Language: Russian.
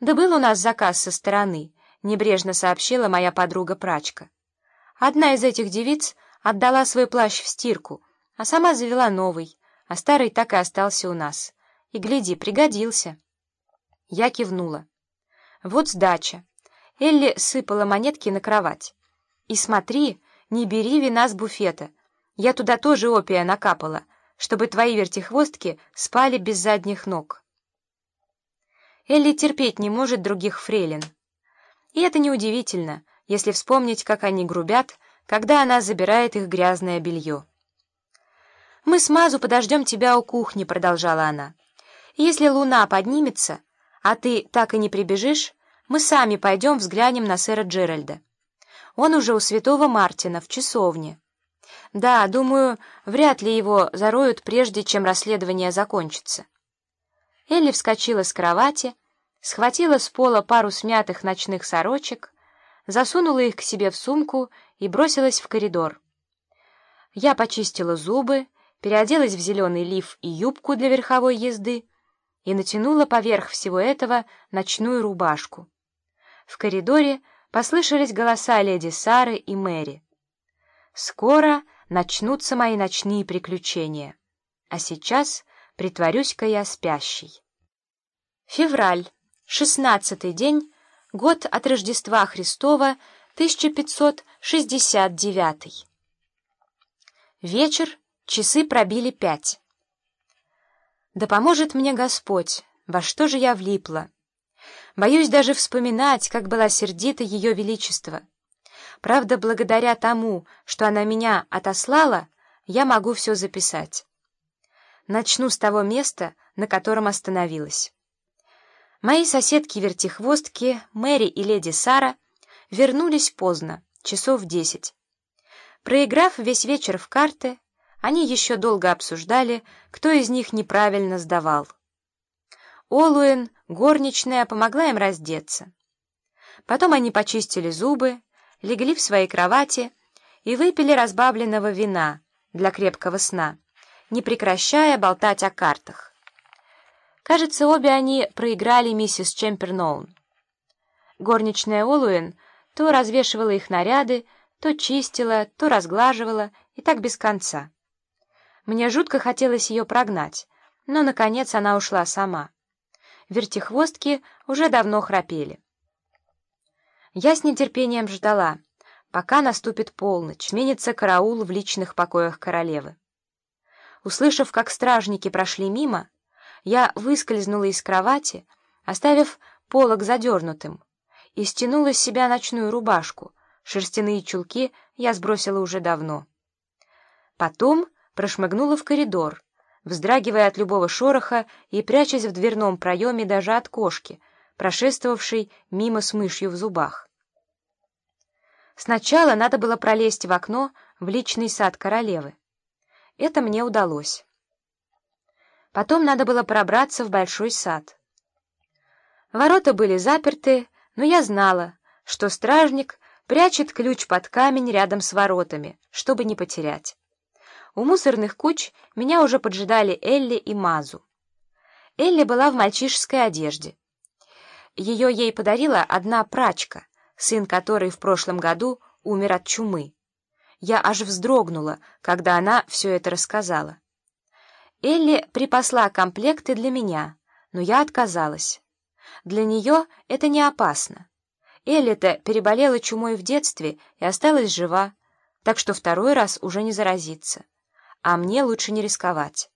«Да был у нас заказ со стороны», — небрежно сообщила моя подруга-прачка. Одна из этих девиц отдала свой плащ в стирку, а сама завела новый, а старый так и остался у нас. И, гляди, пригодился. Я кивнула. Вот сдача. Элли сыпала монетки на кровать. И смотри, не бери вина с буфета. Я туда тоже опия накапала, чтобы твои вертихвостки спали без задних ног. Элли терпеть не может других фрейлин. И это неудивительно, если вспомнить, как они грубят, когда она забирает их грязное белье. «Мы с Мазу подождем тебя у кухни», — продолжала она. «Если луна поднимется, а ты так и не прибежишь, мы сами пойдем взглянем на сэра Джеральда. Он уже у святого Мартина в часовне. Да, думаю, вряд ли его зароют, прежде чем расследование закончится». Элли вскочила с кровати, схватила с пола пару смятых ночных сорочек, засунула их к себе в сумку и бросилась в коридор. Я почистила зубы, переоделась в зеленый лиф и юбку для верховой езды и натянула поверх всего этого ночную рубашку. В коридоре послышались голоса леди Сары и Мэри. «Скоро начнутся мои ночные приключения, а сейчас притворюсь-ка я спящей». Февраль, шестнадцатый день, год от Рождества Христова, 1569. Вечер, часы пробили пять. Да поможет мне Господь, во что же я влипла. Боюсь даже вспоминать, как была сердита Ее Величество. Правда, благодаря тому, что она меня отослала, я могу все записать. Начну с того места, на котором остановилась. Мои соседки-вертихвостки, Мэри и леди Сара, вернулись поздно, часов десять. Проиграв весь вечер в карты, они еще долго обсуждали, кто из них неправильно сдавал. Олуэн, горничная, помогла им раздеться. Потом они почистили зубы, легли в свои кровати и выпили разбавленного вина для крепкого сна, не прекращая болтать о картах. Кажется, обе они проиграли миссис Чемперноун. Горничная Олуэн то развешивала их наряды, то чистила, то разглаживала, и так без конца. Мне жутко хотелось ее прогнать, но, наконец, она ушла сама. Вертихвостки уже давно храпели. Я с нетерпением ждала, пока наступит полночь, сменится караул в личных покоях королевы. Услышав, как стражники прошли мимо, я выскользнула из кровати, оставив полог задернутым, и стянула с себя ночную рубашку. Шерстяные чулки я сбросила уже давно. Потом прошмыгнула в коридор, вздрагивая от любого шороха и прячась в дверном проеме даже от кошки, прошествовавшей мимо с мышью в зубах. Сначала надо было пролезть в окно в личный сад королевы. Это мне удалось. Потом надо было пробраться в большой сад. Ворота были заперты, но я знала, что стражник прячет ключ под камень рядом с воротами, чтобы не потерять. У мусорных куч меня уже поджидали Элли и Мазу. Элли была в мальчишеской одежде. Ее ей подарила одна прачка, сын которой в прошлом году умер от чумы. Я аж вздрогнула, когда она все это рассказала. Элли припасла комплекты для меня, но я отказалась. Для нее это не опасно. Элли-то переболела чумой в детстве и осталась жива, так что второй раз уже не заразится. А мне лучше не рисковать.